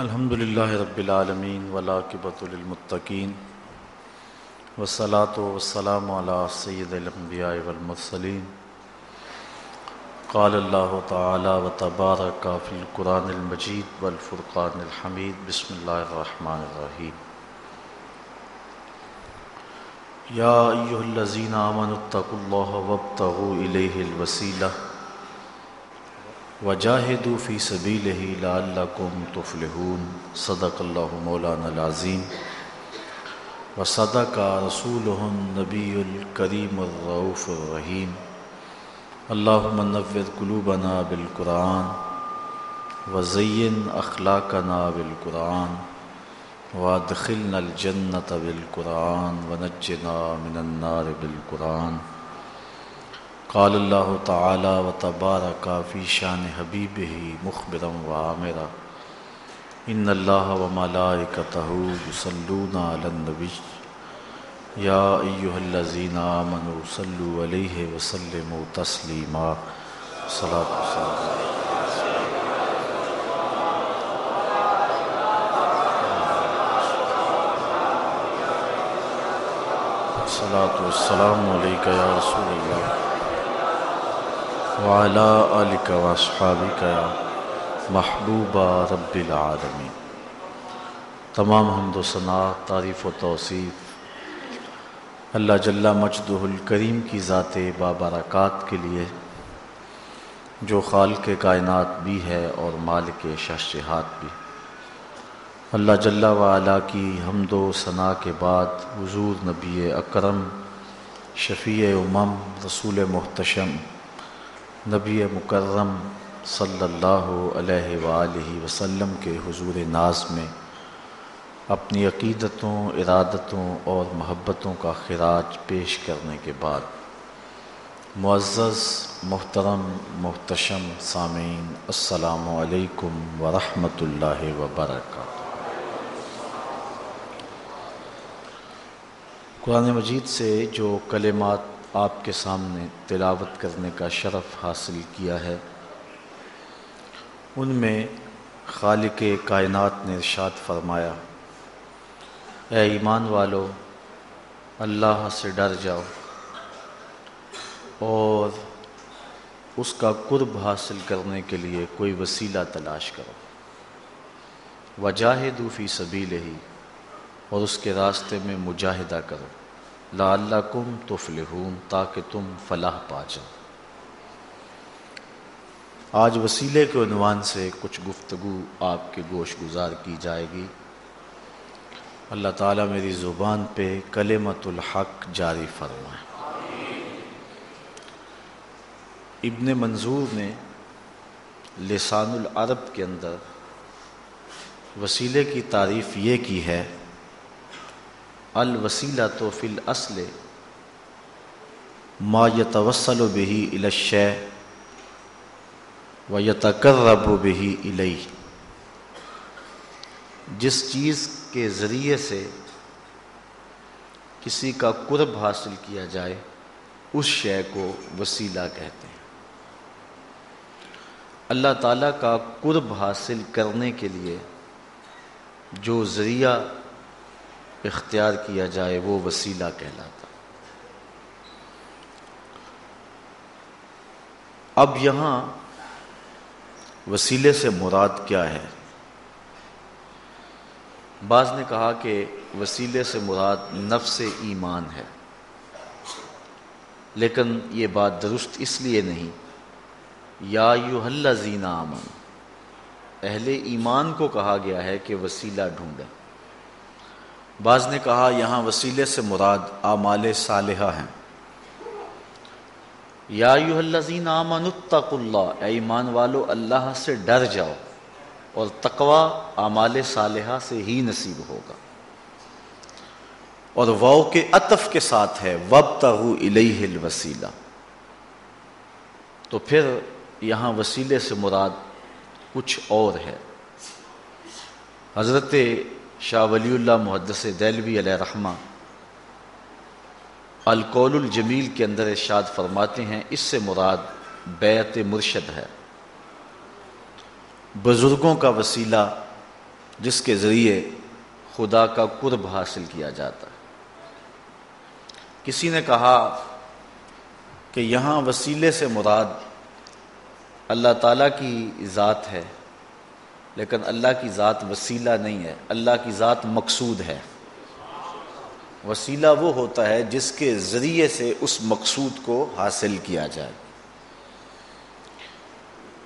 الحمد للہ رب العالمین ولاقبۃ للمتقین وسلاۃ وسلام علی سید الانبیاء والمرسلین. قال اللہ تعالی و تبارک فی القرآن المجید والفرقان الحمید. بسم اللہ الرحمن الرحیم. یا ایہا الذین آمنوا اتقوا اللہ وابتغوا الیہ الوسیلہ. وجاہدوا فی سبیلہ لعلکم تفلحون. صدق اللہ مولانا العظیم. وصدق رسولہ النبی الکریم الرعوف الرحیم. اللہم نور قلوبنا بالقرآن وزین اخلاقنا بالقرآن وادخلنا الجنة بالقرآن ونجنا من النار بالقرآن. قال اللہ تعالی و تبارک فی شان حبیب ہی مخبرم و عامرہ ان اللہ و ملائکتہ یصلون علی النبی. یا ایہا الذین آمنوا صلو علیہ وسلموا تسلیما. صلاة والسلام صلاة والسلام علیکہ یا رسول اللہ. وعلا آلک و اصحابک یا محبوب رب العالمین تمام حمد و ثناء تعریف و توصیف. اللہ جل مجدہ الکریم کی ذات بابرکات کے لیے، جو خالق کائنات بھی ہے اور مالک شہشہات بھی. اللہ جل وعلا کی حمد و ثناء کے بعد حضور نبی اکرم، شفیع امم، رسول محتشم نبی مکرم صلی اللہ علیہ وآلہ وسلم کے حضور ناز میں اپنی عقیدتوں، ارادتوں اور محبتوں کا خراج پیش کرنے کے بعد معزز، محترم، محتشم سامعین، السلام علیکم ورحمۃ اللہ وبرکاتہ۔ قرآن مجید سے جو کلمات آپ کے سامنے تلاوت کرنے کا شرف حاصل کیا ہے۔ ان میں خالق کائنات نے ارشاد فرمایا، اے ایمان والو، اللہ سے ڈر جاؤ اور اس کا قرب حاصل کرنے کے لیے کوئی وسیلہ تلاش کرو۔ وجاہ فی سبیل ہی اور اس کے راستے میں مجاہدہ کرو۔ لعلکم تفلحون، تاکہ تم فلاح پا جاؤ۔ آج وسیلے کے عنوان سے کچھ گفتگو آپ کے گوش گزار کی جائے گی۔ اللہ تعالیٰ میری زبان پہ کلمت الحق جاری فرمائے۔ ابن منظور نے لسان العرب کے اندر وسیلے کی تعریف یہ کی ہے الوسیلہ تو فی الاصل ما یتوسل بہی الشے و یتقرب بہی الی۔ جس چیز کے ذریعے سے کسی کا قرب حاصل کیا جائے، اس شے کو وسیلہ کہتے ہیں۔ اللہ تعالیٰ کا قرب حاصل کرنے کے لیے جو ذریعہ اختیار کیا جائے، وہ وسیلہ کہلاتا۔ اب یہاں وسیلے سے مراد کیا ہے؟ بعض نے کہا کہ وسیلے سے مراد نفس ایمان ہے، لیکن یہ بات درست اس لیے نہیں۔ یا یو اللہ زینا امن اہل ایمان کو کہا گیا ہے کہ وسیلہ ڈھونڈیں۔ بعض نے کہا، یہاں وسیلے سے مراد اعمال صالحہ ہیں۔ یا الذین آمنوا اتقوا اللہ، اے ایمان والو، اللہ سے ڈر جاؤ اور تقوی اعمال صالحہ سے ہی نصیب ہوگا۔ اور واؤ کے عطف کے ساتھ ہے وابتغوا الیہ الوسیلہ۔ تو پھر یہاں وسیلے سے مراد کچھ اور ہے۔ حضرت شاہ ولی اللہ محدث دہلوی علیہ رحمہ۔ القول الجمیل کے اندر ارشاد فرماتے ہیں، اس سے مراد بیعت مرشد ہے۔ بزرگوں کا وسیلہ جس کے ذریعے خدا کا قرب حاصل کیا جاتا ہے۔ کسی نے کہا کہ یہاں وسیلے سے مراد اللہ تعالیٰ کی ذات ہے۔ لیکن اللہ کی ذات وسیلہ نہیں ہے، اللہ کی ذات مقصود ہے۔ وسیلہ وہ ہوتا ہے جس کے ذریعے سے اس مقصود کو حاصل کیا جائے۔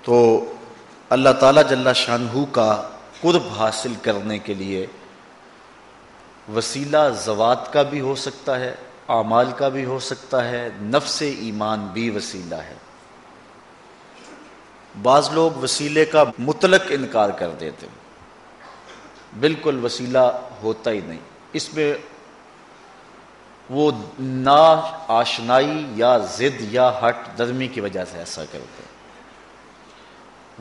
تو اللہ تعالیٰ جل شاہ کا قرب حاصل کرنے کے لیے وسیلہ زوات کا بھی ہو سکتا ہے، اعمال کا بھی ہو سکتا ہے، نفس ایمان بھی وسیلہ ہے۔ بعض لوگ وسیلے کا مطلق انکار کر دیتے بالکل وسیلہ ہوتا ہی نہیں۔ اس میں وہ نا آشنائی یا زد یا ہٹ درمی کی وجہ سے ایسا کرتے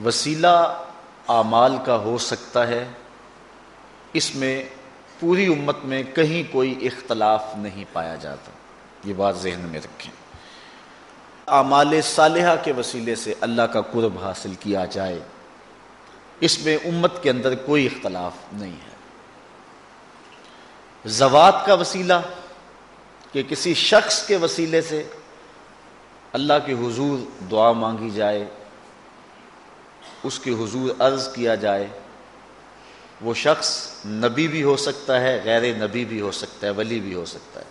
وسیلہ اعمال کا ہو سکتا ہے۔ اس میں پوری امت میں کہیں کوئی اختلاف نہیں پایا جاتا۔ یہ بات ذہن میں رکھیں۔ اعمال صالحہ کے وسیلے سے اللہ کا قرب حاصل کیا جائے، اس میں امت کے اندر کوئی اختلاف نہیں ہے۔ زوات کا وسیلہ کہ کسی شخص کے وسیلے سے اللہ کے حضور دعا مانگی جائے، اس کے حضور عرض کیا جائے، وہ شخص نبی بھی ہو سکتا ہے، غیر نبی بھی ہو سکتا ہے، ولی بھی ہو سکتا ہے۔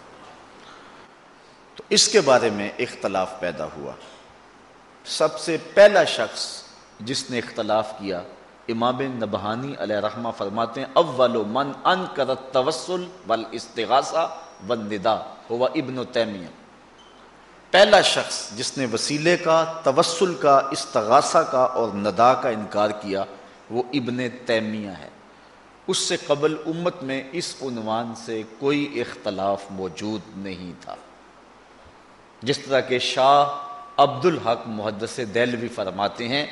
اس کے بارے میں اختلاف پیدا ہوا۔ سب سے پہلا شخص جس نے اختلاف کیا، امام نبہانی علیہ رحمہ فرماتے ہیں، اول من ان کرت توسل ول استغاثہ ون ندا ہوا ابن و تیمیہ۔ پہلا شخص جس نے وسیلے کا، توسل کا، استغاثہ کا اور ندا کا انکار کیا، وہ ابن تیمیہ ہے۔ اس سے قبل امت میں اس عنوان سے کوئی اختلاف موجود نہیں تھا۔ جس طرح کہ شاہ عبد الحق محدث دہلوی فرماتے ہیں،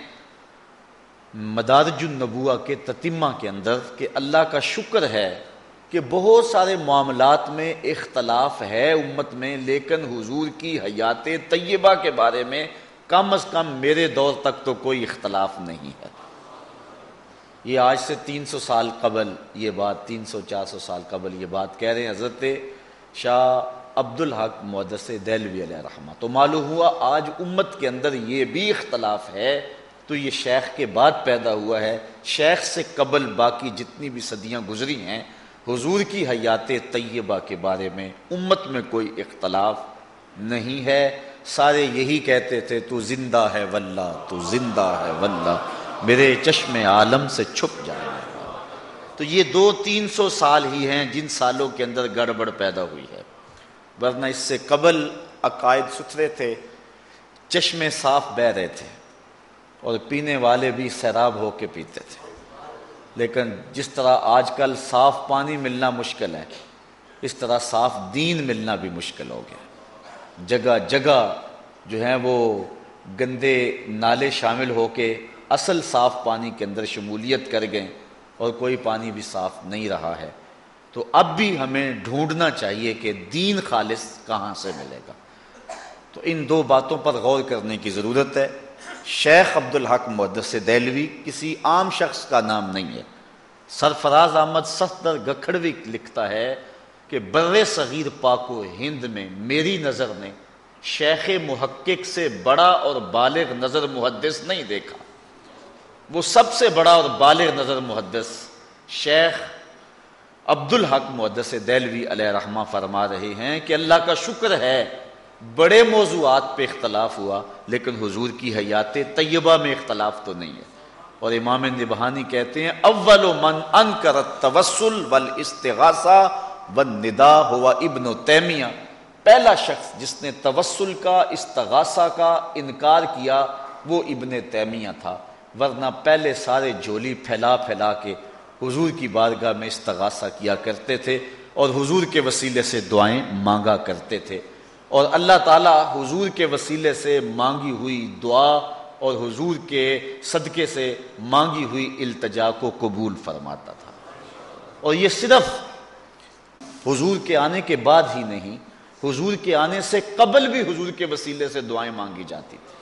مدارج النبوہ کے تتمہ کے اندر کہ اللہ کا شکر ہے کہ بہت سارے معاملات میں اختلاف ہے امت میں، لیکن حضور کی حیات طیبہ کے بارے میں کم از کم میرے دور تک تو کوئی اختلاف نہیں ہے۔ یہ آج سے تین سو سال قبل یہ بات، تین سو چار سو سال قبل یہ بات کہہ رہے ہیں۔ حضرت شاہ عبد الحق دہلوی علیہ رحمہ تو معلوم ہوا آج امت کے اندر یہ بھی اختلاف ہے تو یہ شیخ کے بعد پیدا ہوا ہے شیخ سے قبل باقی جتنی بھی صدیاں گزری ہیں، حضور کی حیات طیبہ کے بارے میں امت میں کوئی اختلاف نہیں ہے۔ سارے یہی کہتے تھے، تو زندہ ہے واللہ، تو زندہ ہے واللہ، میرے چشم عالم سے چھپ جائے۔ تو یہ دو تین سو سال ہی ہیں جن سالوں کے اندر گڑبڑ پیدا ہوئی ہے۔ ورنہ اس سے قبل عقائد ستھرے تھے، چشمے صاف بہ رہے تھے اور پینے والے بھی سیراب ہو کے پیتے تھے۔ لیکن جس طرح آج کل صاف پانی ملنا مشکل ہے، اس طرح صاف دین ملنا بھی مشکل ہو گیا۔ جگہ جگہ جو ہیں وہ گندے نالے شامل ہو کے اصل صاف پانی کے اندر شمولیت کر گئے اور کوئی پانی بھی صاف نہیں رہا ہے۔ تو اب بھی ہمیں ڈھونڈنا چاہیے کہ دین خالص کہاں سے ملے گا۔ تو ان دو باتوں پر غور کرنے کی ضرورت ہے۔ شیخ عبد الحق محدث دہلوی کسی عام شخص کا نام نہیں ہے۔ سرفراز احمد صفدر گکھڑوی لکھتا ہے کہ بر صغیر پاک و ہند میں میری نظر نے شیخ محقق سے بڑا اور بالغ نظر محدث نہیں دیکھا۔ وہ سب سے بڑا اور بالغ نظر محدث شیخ عبد الحق محدث دہلوی علیہ رحمہ فرما رہے ہیں کہ اللہ کا شکر ہے، بڑے موضوعات پہ اختلاف ہوا، لیکن حضور کی حیات طیبہ میں اختلاف تو نہیں ہے۔ اور امام نبہانی کہتے ہیں، اول من ان کرت توسل ول استغاثہ ندا ہوا ابن و تیمیہ۔ پہلا شخص جس نے توسل کا، استغاثہ کا انکار کیا، وہ ابن تیمیہ تھا۔ ورنہ پہلے سارے جولی پھیلا پھیلا کے حضور کی بارگاہ میں استغاثہ کیا کرتے تھے اور حضور کے وسیلے سے دعائیں مانگا کرتے تھے اور اللہ تعالیٰ حضور کے وسیلے سے مانگی ہوئی دعا اور حضور کے صدقے سے مانگی ہوئی التجا کو قبول فرماتا تھا۔ اور یہ صرف حضور کے آنے کے بعد ہی نہیں، حضور کے آنے سے قبل بھی حضور کے وسیلے سے دعائیں مانگی جاتی تھی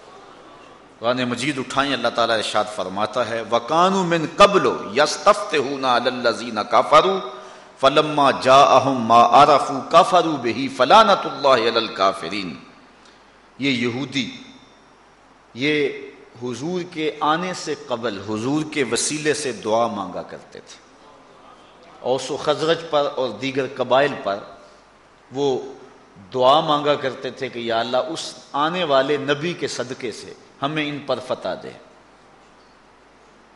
قرآن مجید اٹھائیں، اللہ تعالیٰ ارشاد فرماتا ہے وکانو من قبل یستفتحون علی الذین کفروا فلما جاءہم ما عرفوا کفروا به فلعنت اللہ علی الکافرین یہ یہودی، یہ حضور کے آنے سے قبل، حضور کے وسیلے سے دعا مانگا کرتے تھے۔ اوس و خزرج پر اور دیگر قبائل پر وہ دعا مانگا کرتے تھے کہ یا اللہ اس آنے والے نبی کے صدقے سے ہمیں ان پر فتح دے۔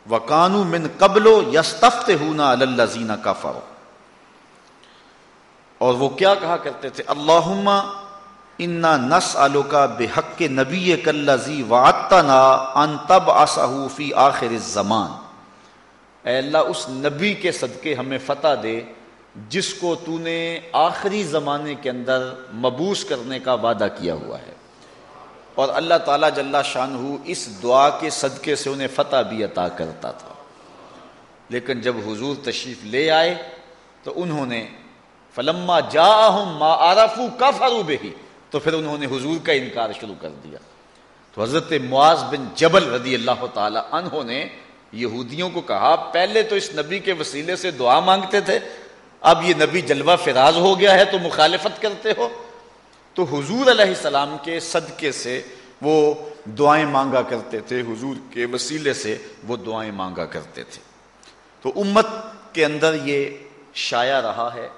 وکانو من قبل یستفت ہونا اللہ کا اور وہ کیا کہا کرتے تھے؟ اللہ انا نس آلو کا بے حق نبی کلزی واتنا ان تب فی آخر زمان اے اللہ، اس نبی کے صدقے ہمیں فتح دے، جس کو تو نے آخری زمانے کے اندر مبوس کرنے کا وعدہ کیا ہوا ہے۔ اور اللہ تعالیٰ جل شان اس دعا کے صدقے سے انہیں فتح بھی عطا کرتا تھا۔ لیکن جب حضور تشریف لے آئے تو انہوں نے فلما جا ما آرفو کفرو بہی، تو پھر انہوں نے حضور کا انکار شروع کر دیا۔ تو حضرت معاذ بن جبل رضی اللہ تعالی عنہ نے یہودیوں کو کہا، پہلے تو اس نبی کے وسیلے سے دعا مانگتے تھے، اب یہ نبی جلوہ فراز ہو گیا ہے، تو مخالفت کرتے ہو۔ تو حضور علیہ السلام کے صدقے سے وہ دعائیں مانگا کرتے تھے، حضور کے وسیلے سے وہ دعائیں مانگا کرتے تھے۔ تو امت کے اندر یہ شائع رہا ہے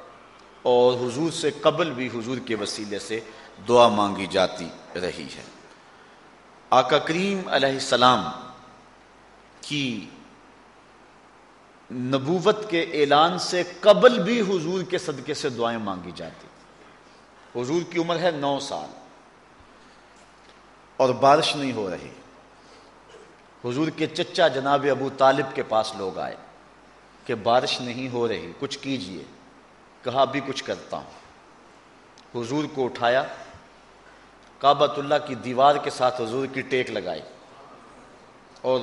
اور حضور سے قبل بھی حضور کے وسیلے سے دعا مانگی جاتی رہی ہے۔ آقا کریم علیہ السلام کی نبوت کے اعلان سے قبل بھی حضور کے صدقے سے دعائیں مانگی جاتی۔ حضور کی عمر ہے نو سال اور بارش نہیں ہو رہی۔ حضور کے چچا جناب ابو طالب کے پاس لوگ آئے کہ بارش نہیں ہو رہی، کچھ کیجیے۔ کہا بھی کچھ کرتا ہوں۔ حضور کو اٹھایا۔ کعبۃ اللہ کی دیوار کے ساتھ حضور کی ٹیک لگائی۔ اور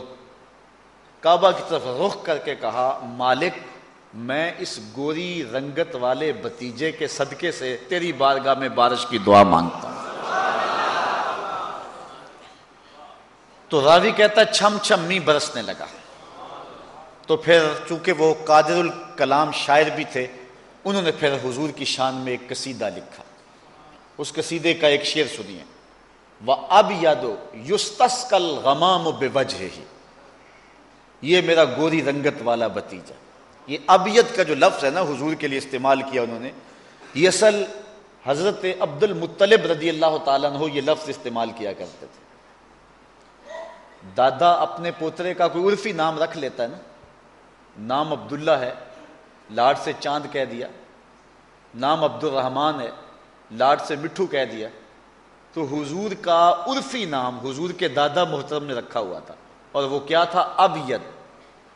کعبہ کی طرف رخ کر کے کہا، مالک میں اس گوری رنگت والے بتیجے کے صدقے سے تیری بارگاہ میں بارش کی دعا مانگتا ہوں۔ تو راوی کہتا ہے، چھم چھم می برسنے لگا۔ تو پھر چونکہ وہ قادر الکلام شاعر بھی تھے، انہوں نے پھر حضور کی شان میں ایک قصیدہ لکھا۔ اس قصیدے کا ایک شعر سنیے۔ وہ اب یادو یوستس کل غمام بے وجہ ہی یہ میرا گوری رنگت والا بتیجا۔ یہ ابیت کا جو لفظ ہے نا حضور کے لیے استعمال کیا انہوں نے، یہ اصل حضرت عبد المطلب رضی اللہ تعالیٰ عنہ یہ لفظ استعمال کیا کرتے تھے۔ دادا اپنے پوترے کا کوئی عرفی نام رکھ لیتا ہے نا، نام عبداللہ ہے، لاڈ سے چاند کہہ دیا، نام عبد الرحمان ہے، لاڈ سے مٹھو کہہ دیا، تو حضور کا عرفی نام حضور کے دادا محترم نے رکھا ہوا تھا۔ اور وہ کیا تھا؟ ابید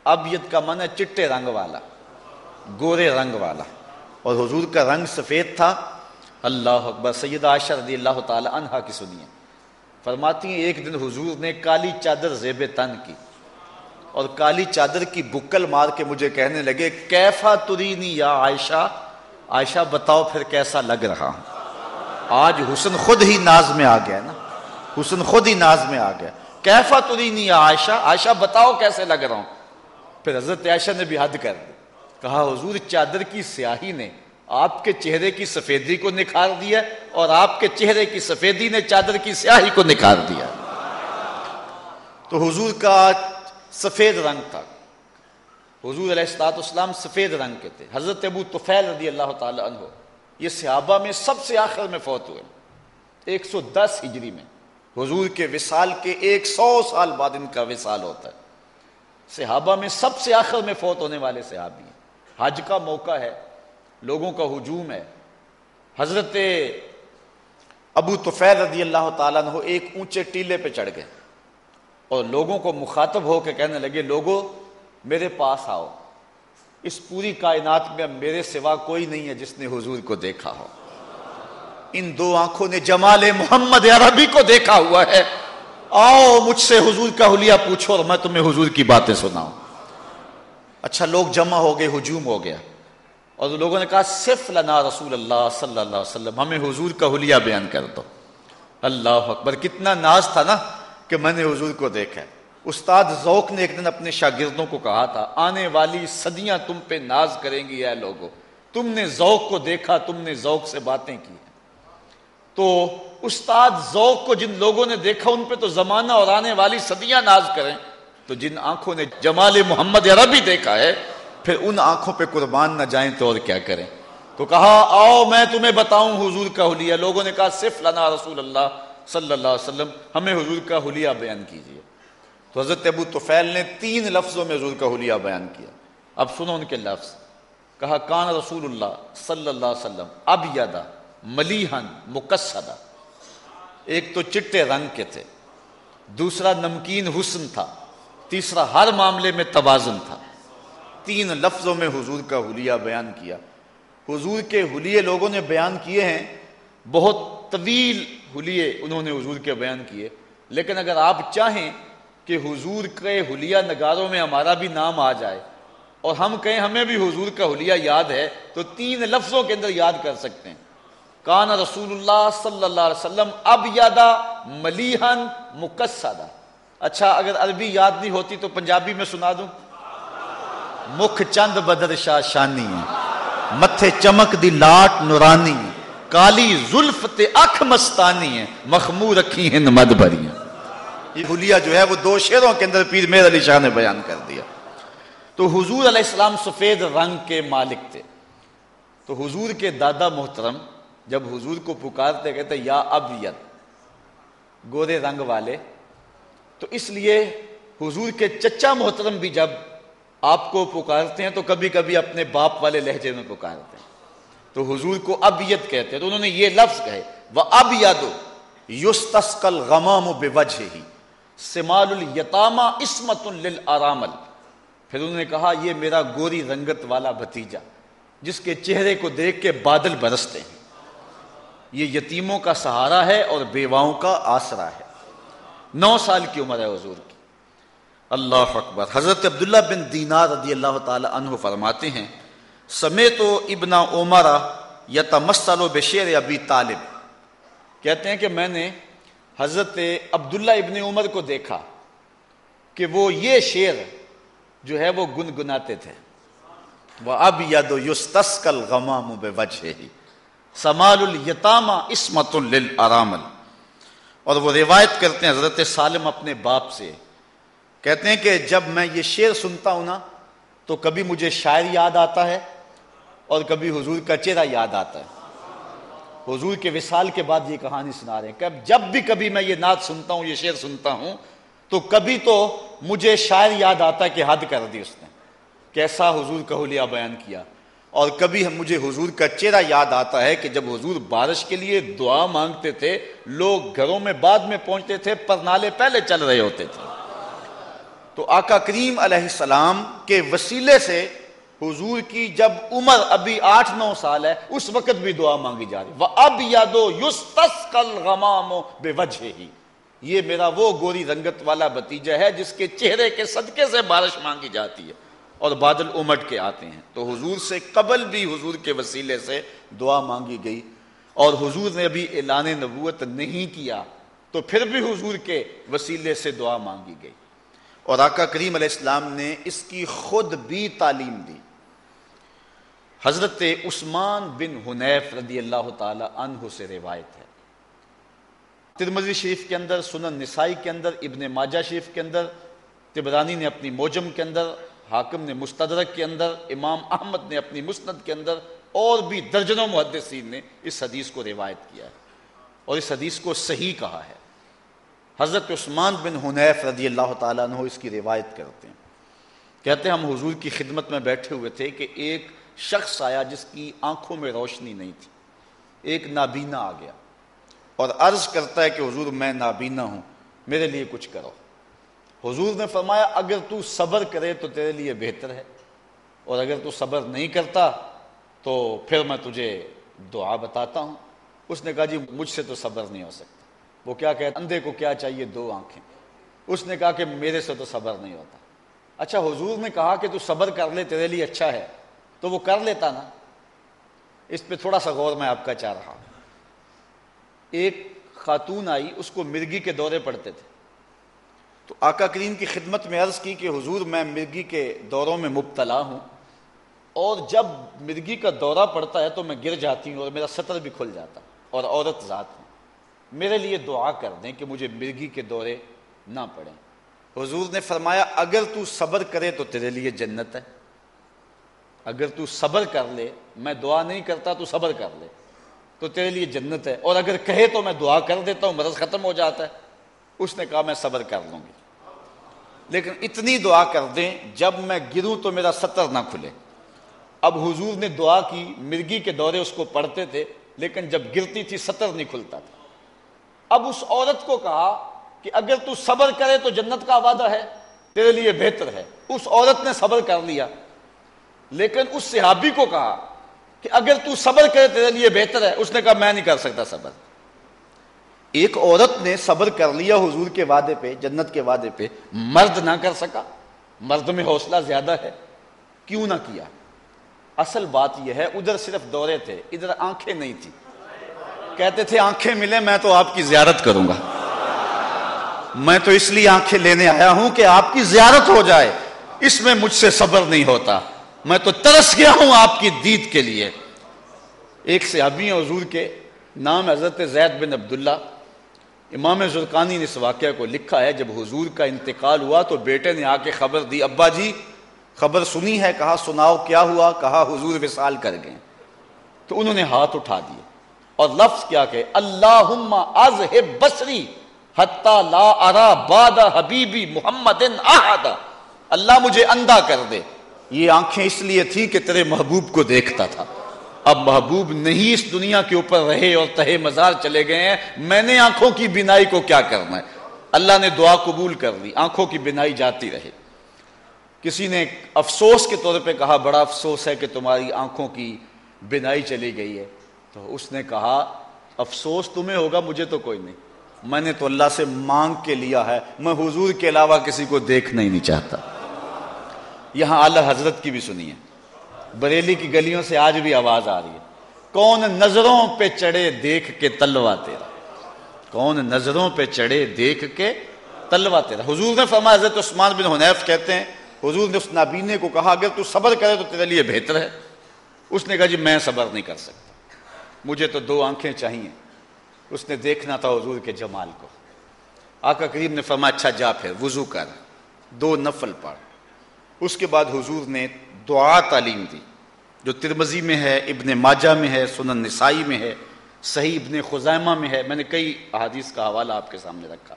ابید کا من ہے چٹے رنگ والا، گورے رنگ والا۔ اور حضور کا رنگ سفید تھا۔ اللہ اکبر سید عائشہ رضی اللہ تعالی عنہا کی سنیے فرماتی ہیں، ایک دن حضور نے کالی چادر زیب تن کی اور کالی چادر کی بکل مار کے مجھے کہنے لگے، کیفا ترینی یا عائشہ؟ عائشہ، بتاؤ پھر کیسا لگ رہا ہوں۔ آج حسن خود ہی ناز میں آ گیا نا۔ حسن خود ہی ناز میں آ گیا۔ کیفا ترینی یا عائشہ؟ عائشہ، بتاؤ کیسے لگ رہا ہوں۔ پھر حضرت عائشہ نے بھی حد کر دی۔ کہا، حضور، چادر کی سیاہی نے آپ کے چہرے کی سفیدی کو نکھار دیا اور آپ کے چہرے کی سفیدی نے چادر کی سیاہی کو نکھار دیا۔ تو حضور کا سفید رنگ تھا۔ حضور علیہ السلاط اسلام سفید رنگ کے تھے۔ حضرت ابو طفیل رضی اللہ تعالی عنہ، یہ صحابہ میں سب سے آخر میں فوت ہوئے۔ ایک سو دس ہجری میں حضور کے وصال کے ایک سو سال بعد ان کا وصال ہوتا ہے۔ صحابہ میں سب سے آخر میں فوت ہونے والے صحابی ہیں۔ حج کا موقع ہے، لوگوں کا ہجوم ہے۔ حضرت ابو طفیل رضی اللہ تعالیٰ نے ایک اونچے ٹیلے پہ چڑھ گئے اور لوگوں کو مخاطب ہو کے کہنے لگے لوگوں میرے پاس آؤ۔ اس پوری کائنات میں میرے سوا کوئی نہیں ہے جس نے حضور کو دیکھا ہو۔ ان دو آنکھوں نے جمال محمد عربی کو دیکھا ہوا ہے۔ آؤ مجھ سے حضور کا حلیہ پوچھو اور میں تمہیں حضور کی باتیں سناؤں۔ اچھا لوگ جمع ہو گئے، ہجوم ہو گیا۔ اور لوگوں نے کہا صرف لنا رسول اللہ صلی اللہ علیہ وسلم، ہمیں حضور کا حلیہ بیان کر دو۔ اللہ اکبر، کتنا ناز تھا نا کہ میں نے حضور کو دیکھا۔ ہے استاد ذوق نے ایک دن اپنے شاگردوں کو کہا تھا، آنے والی صدیاں تم پہ ناز کریں گی، اے لوگوں۔ تم نے ذوق کو دیکھا، تم نے ذوق سے باتیں کی۔ تو استاد ذوق کو جن لوگوں نے دیکھا ان پہ تو زمانہ اور آنے والی صدیاں ناز کریں تو جن آنکھوں نے جمال محمد عربی دیکھا ہے، پھر ان آنکھوں پہ قربان نہ جائیں تو اور کیا کریں؟ تو کہا، آؤ میں تمہیں بتاؤں حضور کا حلیہ۔ لوگوں نے کہا، صرف لنا رسول اللہ صلی اللہ علیہ وسلم، ہمیں حضور کا حلیہ بیان کیجیے تو حضرت ابو توفیل نے تین لفظوں میں حضور کا حلیہ بیان کیا۔ اب سنو ان کے لفظ۔ کہا، کان رسول اللہ صلی اللہ علیہ وسلم اب یادا ملیحن، مقصدہ۔ ایک تو چٹے رنگ کے تھے، دوسرا نمکین حسن تھا، تیسرا ہر معاملے میں توازن تھا۔ تین لفظوں میں حضور کا حلیہ بیان کیا۔ حضور کے حلیے لوگوں نے بیان کیے ہیں، بہت طویل حلیے انہوں نے حضور کے بیان کیے۔ لیکن اگر آپ چاہیں کہ حضور کے حلیہ نگاروں میں ہمارا بھی نام آ جائے اور ہم کہیں ہمیں بھی حضور کا حلیہ یاد ہے، تو تین لفظوں کے اندر یاد کر سکتے ہیں۔ کان رسول اللہ صلی اللہ علیہ وسلم اب یادا ملیحن مقصدہ اچھا اگر عربی یاد نہیں ہوتی تو پنجابی میں سنا دوں۔ مکھ چند بدر شاہ شانی متھے چمک دی لاٹ نورانی کالی زلف تے اکھ مستانی ہے مخمور رکھی ہیں مد بھری یہ حلیہ جو ہے وہ دو شیروں کے اندر پیر میر علی شاہ نے بیان کر دیا۔ تو حضور علیہ السلام سفید رنگ کے مالک تھے۔ تو حضور کے دادا محترم جب حضور کو پکارتے کہتے یا اب ید گورے رنگ والے، تو اس لیے حضور کے چچا محترم بھی جب آپ کو پکارتے ہیں، تو کبھی کبھی اپنے باپ والے لہجے میں پکارتے ہیں۔ تو حضور کو ابیت کہتے ہیں، تو انہوں نے یہ لفظ کہے وہ اب یادو یوس تسکل غمام بے وجہ ہی سمال الیتاما اسمت للارامل. پھر انہوں نے کہا، یہ میرا گوری رنگت والا بھتیجا، جس کے چہرے کو دیکھ کے بادل برستے ہیں۔ یہ یتیموں کا سہارا ہے اور بیواؤں کا آسرا ہے۔ نو سال کی عمر ہے حضور کی۔ اللہ اکبر۔ حضرت عبداللہ بن دینار رضی اللہ تعالی عنہ فرماتے ہیں سمے تو ابنا عمرہ یا تمسل و بشیر ابی طالب۔ کہتے ہیں کہ میں نے حضرت عبداللہ ابن عمر کو دیکھا کہ وہ یہ شعر جو ہے وہ گنگناتے تھے۔ وہ اب یاد یوس تسکل غمام بے وجہ ہی سمال الیتامہ اسمت للارامل۔ اور وہ روایت کرتے ہیں حضرت سالم اپنے باپ سے۔ کہتے ہیں کہ جب میں یہ شعر سنتا ہوں نا، تو کبھی مجھے شاعر یاد آتا ہے اور کبھی حضور کا چہرہ یاد آتا ہے۔ حضور کے وصال کے بعد یہ کہانی سنا رہے ہیں کہ جب بھی کبھی میں یہ نعت سنتا ہوں، یہ شعر سنتا ہوں، تو کبھی تو مجھے شاعر یاد آتا ہے کہ حد کر دی اس نے۔ کیسا حضور کا حلیہ بیان کیا۔ اور کبھی ہم مجھے حضور کا چہرہ یاد آتا ہے کہ جب حضور بارش کے لیے دعا مانگتے تھے، لوگ گھروں میں بعد میں پہنچتے تھے، پر نالے پہلے چل رہے ہوتے تھے۔ تو آقا کریم علیہ السلام کے وسیلے سے حضور کی جب عمر ابھی آٹھ نو سال ہے، اس وقت بھی دعا مانگی جا رہی۔ وہ اب یادو یوس تس کل غمام بے وجہ ہی یہ میرا وہ گوری رنگت والا بتیجا ہے جس کے چہرے کے صدقے سے بارش مانگی جاتی ہے۔ اور بادل امٹ کے آتے ہیں۔ تو حضور سے قبل بھی حضور کے وسیلے سے دعا مانگی گئی۔ اور حضور نے ابھی اعلان نبوت نہیں کیا، تو پھر بھی حضور کے وسیلے سے دعا مانگی گئی۔ اور آقا کریم علیہ السلام نے اس کی خود بھی تعلیم دی۔ حضرت عثمان بن حنیف رضی اللہ تعالی عنہ سے روایت ہے۔ ترمزی شریف کے اندر، سنن نسائی کے اندر، ابن ماجہ شریف کے اندر، تبرانی نے اپنی موجم کے اندر حاکم نے مستدرک کے اندر، امام احمد نے اپنی مسند کے اندر اور بھی درجنوں محدثین نے اس حدیث کو روایت کیا ہے اور اس حدیث کو صحیح کہا ہے۔ حضرت عثمان بن حنیف رضی اللہ تعالیٰ عنہ اس کی روایت کرتے ہیں۔ کہتے ہیں، ہم حضور کی خدمت میں بیٹھے ہوئے تھے کہ ایک شخص آیا جس کی آنکھوں میں روشنی نہیں تھی۔ ایک نابینا آ گیا اور عرض کرتا ہے کہ حضور، میں نابینا ہوں، میرے لیے کچھ کرو۔ حضور نے فرمایا، اگر تو صبر کرے تو تیرے لیے بہتر ہے، اور اگر تو صبر نہیں کرتا تو پھر میں تجھے دعا بتاتا ہوں۔ اس نے کہا جی مجھ سے تو صبر نہیں ہو سکتا۔ وہ کیا کہتا اندھے کو کیا چاہیے؟ دو آنکھیں۔ اس نے کہا کہ میرے سے تو صبر نہیں ہوتا۔ اچھا حضور نے کہا کہ تو صبر کر لے، تیرے لیے اچھا ہے۔ تو وہ کر لیتا نا۔ اس پہ تھوڑا سا غور میں آپ کا چاہ رہا ہوں۔ ایک خاتون آئی، اس کو مرگی کے دورے پڑتے تھے۔ تو آقا کریم کی خدمت میں عرض کی کہ حضور میں مرگی کے دوروں میں مبتلا ہوں اور جب مرگی کا دورہ پڑتا ہے تو میں گر جاتی ہوں اور میرا سطر بھی کھل جاتا اور عورت ذات ہوں میرے لیے دعا کر دیں کہ مجھے مرگی کے دورے نہ پڑیں۔ حضور نے فرمایا، اگر تو صبر کرے تو تیرے لیے جنت ہے۔ اگر تو صبر کر لے، میں دعا نہیں کرتا تو صبر کر لے، تو تیرے لیے جنت ہے۔ اور اگر کہے تو میں دعا کر دیتا ہوں، مرض ختم ہو جاتا ہے۔ اس نے کہا، میں صبر کر لوں گی۔ لیکن اتنی دعا کر دیں، جب میں گروں تو میرا سطر نہ کھلے۔ اب حضور نے دعا کی، مرگی کے دورے اس کو پڑھتے تھے، لیکن جب گرتی تھی سطر نہیں کھلتا تھا۔ اب اس عورت کو کہا کہ اگر تو صبر کرے تو جنت کا وعدہ ہے، تیرے لیے بہتر ہے۔ اس عورت نے صبر کر لیا۔ لیکن اس صحابی کو کہا کہ اگر تو صبر کرے، تیرے لیے بہتر ہے۔ اس نے کہا، میں نہیں کر سکتا صبر۔ ایک عورت نے صبر کر لیا حضور کے وعدے پہ، جنت کے وعدے پہ، مرد نہ کر سکا۔ مرد میں حوصلہ زیادہ ہے۔ کیوں نہ کیا؟ اصل بات یہ ہے، ادھر صرف دورے تھے، ادھر آنکھیں نہیں تھی کہتے تھے، آنکھیں ملے میں تو آپ کی زیارت کروں گا۔ میں تو اس لیے آنکھیں لینے آیا ہوں کہ آپ کی زیارت ہو جائے۔ اس میں مجھ سے صبر نہیں ہوتا۔ میں تو ترس گیا ہوں آپ کی دید کے لیے۔ ایک صحابی حضور کے، نام حضرت زید بن عبداللہ۔ امام زرکانی نے اس واقعہ کو لکھا ہے، جب حضور کا انتقال ہوا تو بیٹے نے آ کے خبر دی، ابا جی خبر سنی ہے، کہا سناؤ کیا ہوا، کہا حضور وصال کر گئے۔ تو انہوں نے ہاتھ اٹھا دیے۔ اور لفظ کیا کہ اللہ بسری لا ارا باد حبیبی محمد اللہ مجھے اندھا کر دے۔ یہ آنکھیں اس لیے تھی کہ تیرے محبوب کو دیکھتا تھا۔ اب محبوب نہیں اس دنیا کے اوپر رہے اور تہے مزار چلے گئے ہیں، میں نے آنکھوں کی بینائی کو کیا کرنا ہے؟ اللہ نے دعا قبول کر لی، آنکھوں کی بینائی جاتی رہے۔ کسی نے افسوس کے طور پہ کہا، بڑا افسوس ہے کہ تمہاری آنکھوں کی بینائی چلی گئی ہے۔ تو اس نے کہا، افسوس تمہیں ہوگا، مجھے تو کوئی نہیں۔ میں نے تو اللہ سے مانگ کے لیا ہے، میں حضور کے علاوہ کسی کو دیکھنا ہی نہیں چاہتا۔ یہاں اعلی حضرت کی بھی سنیے۔ بریلی کی گلیوں سے آج بھی آواز آ رہی ہے۔ کون نظروں پہ چڑھے دیکھ کے تلوا تیرا؟ کون نظروں پہ چڑھے دیکھ کے تلوا تیرا؟ حضور نے فرمایا، حضرت عثمان بن حنیف کہتے ہیں، حضور نے اس نابینے کو کہا، اگر تو صبر کرے تو تیرے لیے بہتر ہے۔ اس نے کہا جی میں صبر نہیں کر سکتا۔ مجھے تو دو آنکھیں چاہیے۔ اس نے دیکھنا تھا حضور کے جمال کو۔ آقا کریم نے فرمایا اچھا جا پھر، وضو کر، دو نفل پڑھ۔ اس کے بعد حضور نے دعا تعلیم دی، جو ترمزی میں ہے، ابن ماجہ میں ہے، سنن نسائی میں ہے، صحیح ابن خزائمہ میں ہے، میں نے کئی احادیث کا حوالہ آپ کے سامنے رکھا۔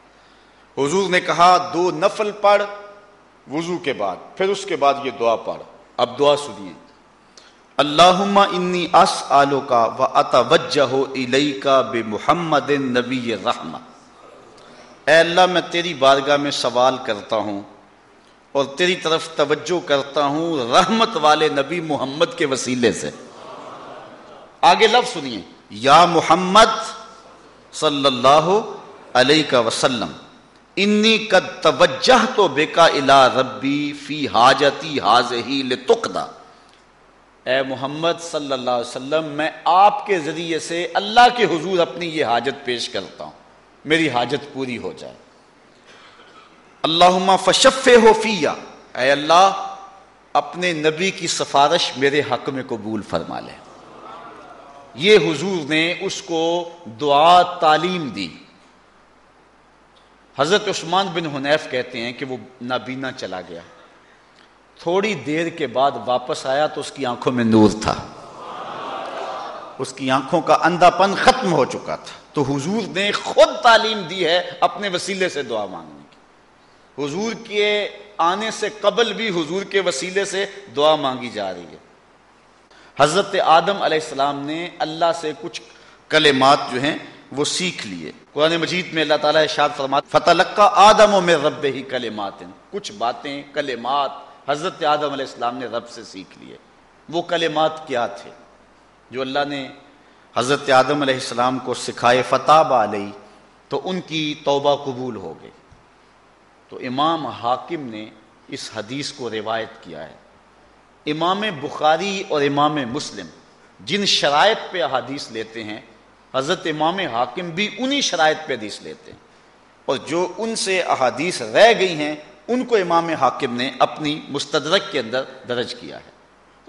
حضور نے کہا، دو نفل پڑھ، وضو کے بعد، پھر اس کے بعد یہ دعا پڑھ۔ اب دعا سنیے۔ اللہ انی اس آلو کا و اتوجہ کا بے محمد نبی رحمہ۔ اے اللہ، میں تیری بارگاہ میں سوال کرتا ہوں اور تیری طرف توجہ کرتا ہوں رحمت والے نبی محمد کے وسیلے سے۔ آگے لفظ سنیے۔ یا محمد صلی اللہ علیہ وسلم، انی قد توجہ تو بیکا الا ربی فی حاجتی حاض ہی لتقدا۔ اے محمد صلی اللہ علیہ وسلم، میں آپ کے ذریعے سے اللہ کے حضور اپنی یہ حاجت پیش کرتا ہوں۔ میری حاجت پوری ہو جائے۔ اللہ فشف ہو فیا اے اللہ، اپنے نبی کی سفارش میرے حق میں قبول فرما لے۔ یہ حضور نے اس کو دعا تعلیم دی۔ حضرت عثمان بن حنیف کہتے ہیں کہ وہ نابینا چلا گیا۔ تھوڑی دیر کے بعد واپس آیا تو اس کی آنکھوں میں نور تھا۔ اس کی آنکھوں کا اندھا پن ختم ہو چکا تھا۔ تو حضور نے خود تعلیم دی ہے، اپنے وسیلے سے دعا مانگنے کی حضور کے آنے سے قبل بھی حضور کے وسیلے سے دعا مانگی جا رہی ہے۔ حضرت آدم علیہ السلام نے اللہ سے کچھ کلمات جو ہیں وہ سیکھ لیے۔ قرآن مجید میں اللہ تعالیٰ شاد فرمات فتح آدم و میں رب ہی کلمات کچھ باتیں، کلمات حضرت آدم علیہ السلام نے رب سے سیکھ لیے۔ وہ کلمات کیا تھے؟ جو اللہ نے حضرت آدم علیہ السلام کو سکھائے فتح علیہ۔ تو ان کی توبہ قبول ہو گئی۔ تو امام حاکم نے اس حدیث کو روایت کیا ہے۔ امام بخاری اور امام مسلم جن شرائط پہ حدیث لیتے ہیں، حضرت امام حاکم بھی انہی شرائط پہ حدیث لیتے ہیں۔ اور جو ان سے احادیث رہ گئی ہیں، ان کو امام حاکم نے اپنی مستدرک کے اندر درج کیا ہے۔